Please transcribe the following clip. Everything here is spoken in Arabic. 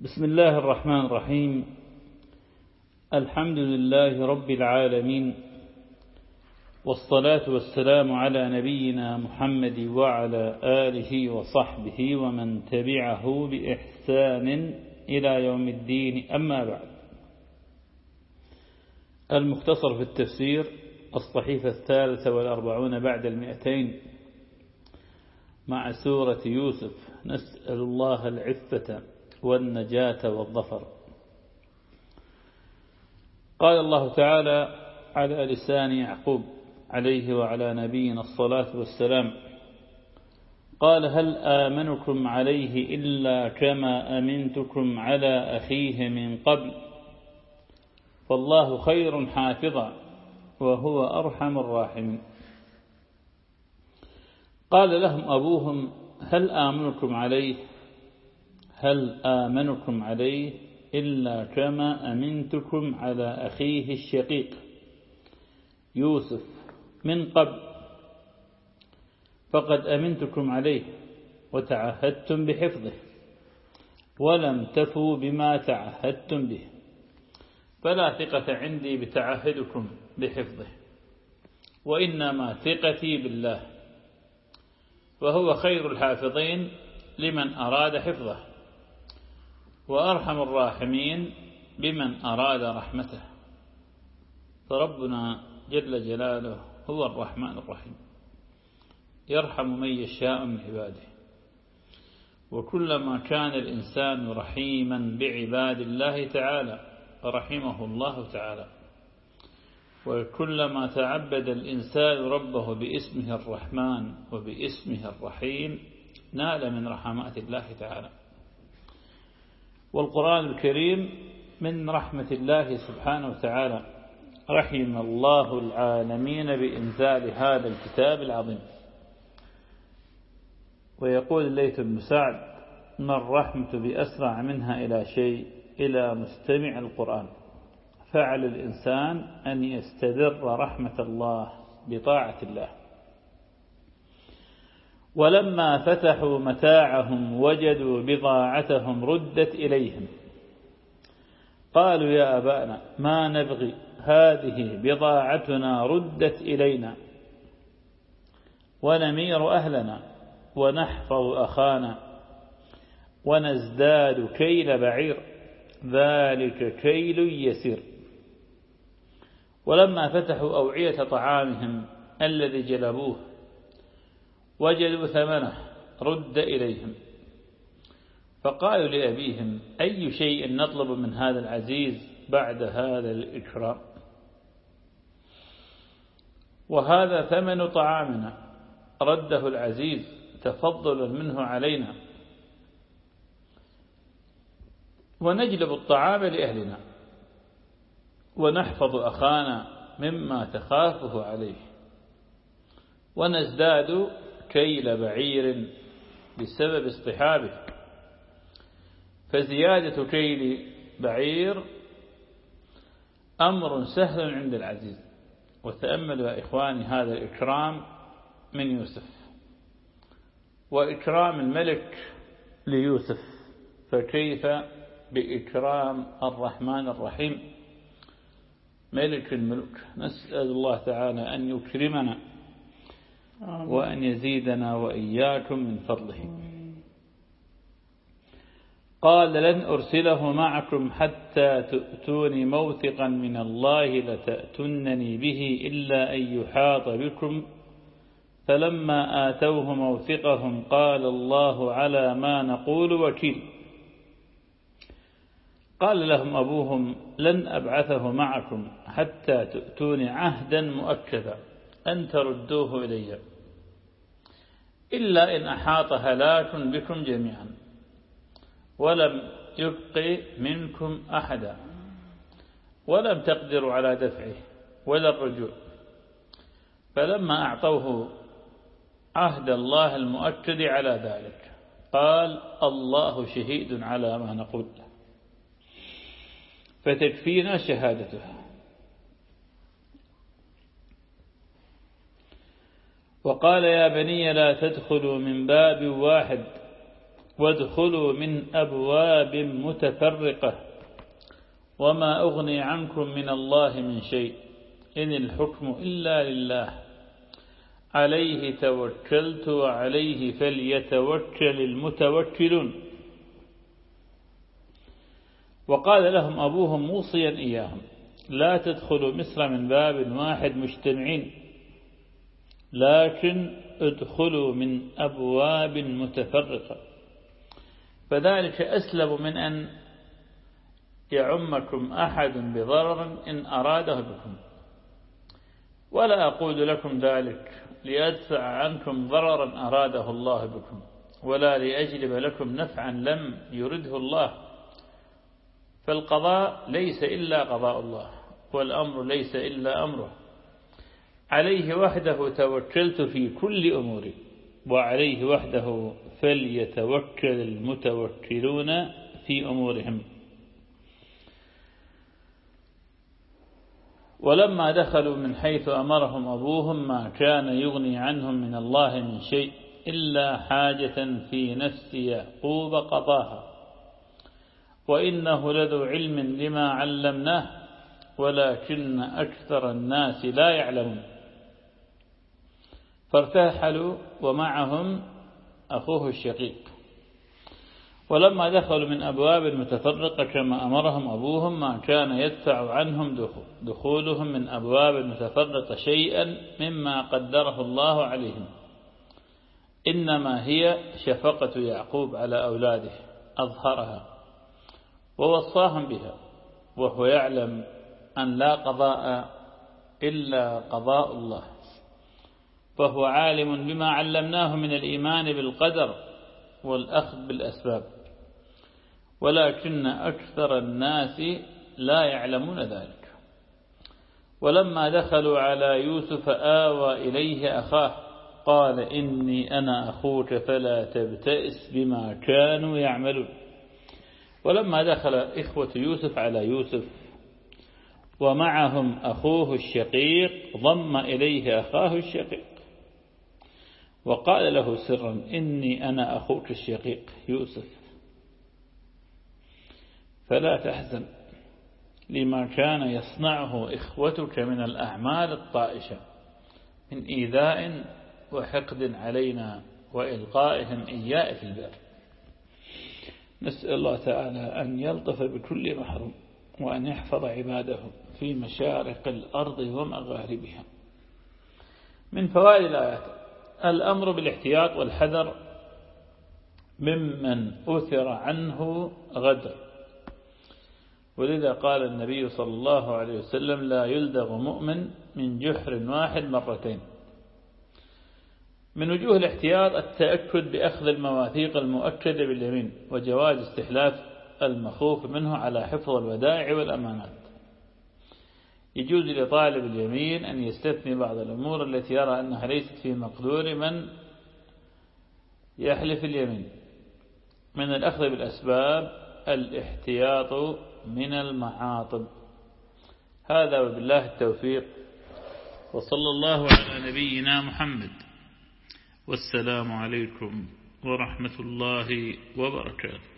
بسم الله الرحمن الرحيم. الحمد لله رب العالمين والصلاة والسلام على نبينا محمد وعلى آله وصحبه ومن تبعه بإحسان إلى يوم الدين. أما بعد المختصر في التفسير الصحيفة الثالثة والأربعون بعد المئتين مع سورة يوسف. نسأل الله العفة. والنجاة والظفر. قال الله تعالى على لسان يعقوب عليه وعلى نبينا الصلاة والسلام قال هل آمنكم عليه إلا كما أمنتكم على أخيه من قبل؟ فالله خير حافظا وهو أرحم الراحمين. قال لهم أبوهم هل آمنكم عليه هل آمنكم عليه إلا كما أمنتكم على أخيه الشقيق يوسف من قبل؟ فقد أمنتكم عليه وتعهدتم بحفظه ولم تفوا بما تعهدتم به. فلا ثقة عندي بتعهدكم بحفظه وإنما ثقتي بالله وهو خير الحافظين لمن أراد حفظه. وأرحم الراحمين بمن أراد رحمته. فربنا جل جلاله هو الرحمن الرحيم. يرحم من يشاء من عباده. وكلما كان الإنسان رحيما بعباد الله تعالى رحمه الله تعالى. وكلما تعبد الإنسان ربه باسمه الرحمن وباسمه الرحيم نال من رحمات الله تعالى. والقرآن الكريم من رحمة الله سبحانه وتعالى. رحم الله العالمين بإنزال هذا الكتاب العظيم. ويقول الليث بن سعد ما الرحمة بأسرع منها إلى شيء إلى مستمع القرآن؟ فعل الإنسان أن يستدر رحمة الله بطاعة الله. ولما فتحوا متاعهم وجدوا بضاعتهم ردت إليهم. قالوا يا أبانا ما نبغي هذه بضاعتنا ردت إلينا. ونمير أهلنا ونحفظ أخانا ونزداد كيل بعير. ذلك كيل يسير. ولما فتحوا أوعية طعامهم الذي جلبوه وجدوا ثمنه رد إليهم. فقالوا لأبيهم أي شيء نطلب من هذا العزيز بعد هذا الإكرام؟ وهذا ثمن طعامنا رده العزيز تفضلا منه علينا. ونجلب الطعام لأهلنا ونحفظ أخانا مما تخافه عليه. ونزداد كيل بعير بسبب اصطحابه. فزيادة كيل بعير أمر سهل عند العزيز وتأملوا يا إخواني هذا الإكرام من يوسف وإكرام الملك ليوسف. فكيف بإكرام الرحمن الرحيم؟ ملك الملوك نسأل الله تعالى أن يكرمنا وأن يزيدنا وإياكم من فضله. قال لن أرسله معكم حتى تؤتوني موثقا من الله لتأتنني به إلا أن يحاط بكم. فلما آتوه موثقهم قال الله على ما نقول وكيل. قال لهم أبوهم لن أبعثه معكم حتى تؤتوني عهدا مؤكدا. أن تردوه إلي. إلا إن أحاط هلاك بكم جميعا ولم يبق منكم أحدا ولم تقدروا على دفعه ولا الرجوع. فلما أعطوه عهد الله المؤكد على ذلك قال الله شهيد على ما نقول. فتكفينا شهادته. وقال يا بني لا تدخلوا من باب واحد وادخلوا من أبواب متفرقة. وما أغني عنكم من الله من شيء إن الحكم إلا لله. عليه توكلت وعليه فليتوكل المتوكلون. وقال لهم أبوهم موصيا إياهم لا تدخلوا مصر من باب واحد مجتمعين. لكن ادخلوا من أبواب متفرقة. فذلك أسلم من أن يعمكم أحد بضرر إن أراده بكم. ولا أقول لكم ذلك لأدفع عنكم ضررا أراده الله بكم ولا لأجلب لكم نفعا لم يرده الله. فالقضاء ليس إلا قضاء الله والأمر ليس إلا أمره. عليه وحده توكلت في كل أموري وعليه وحده فليتوكل المتوكلون في أمورهم. ولما دخلوا من حيث أمرهم أبوهم ما كان يغني عنهم من الله من شيء إلا حاجة في نفس يعقوب قضاها. وإنه لذو علم لما علمناه ولكن أكثر الناس لا يعلمون. فارتحلوا ومعهم أخوه الشقيق. ولما دخلوا من أبواب متفرقة كما أمرهم أبوهم ما كان يدفع عنهم دخولهم من أبواب متفرقة شيئا مما قدره الله عليهم. إنما هي شفقة يعقوب على أولاده أظهرها ووصاهم بها وهو يعلم أن لا قضاء إلا قضاء الله. فهو عالم بما علمناه من الإيمان بالقدر والأخذ بالأسباب. ولكن أكثر الناس لا يعلمون ذلك. ولما دخلوا على يوسف آوى إليه أخاه قال إني أنا أخوك فلا تبتئس بما كانوا يعملون. ولما دخل إخوة يوسف على يوسف ومعهم أخوه الشقيق ضم إليه أخاه الشقيق. وقال له سرا إني أنا أخوك الشقيق يوسف. فلا تحزن لما كان يصنعه إخوتك من الأعمال الطائشة من إيذاء وحقد علينا وإلقائهم إياء في البر. نسأل الله تعالى أن يلطف بكل محروم وأن يحفظ عباده في مشارق الأرض ومغاربها. من فوائد الآيات الأمر بالاحتياط والحذر ممن أثر عنه غدر. ولذا قال النبي صلى الله عليه وسلم لا يلدغ مؤمن من جحر واحد مرتين. من وجوه الاحتياط التأكد بأخذ المواثيق المؤكدة باليمين وجواز استحلاف المخوف منه على حفظ الودائع والأمانات. يجوز لطالب اليمين أن يستثني بعض الأمور التي يرى أنها ليست في مقدور من يحلف اليمين. من الأخذ بالأسباب الاحتياط من المعاطب هذا وبالله التوفيق. وصلى الله على نبينا محمد. والسلام عليكم ورحمة الله وبركاته.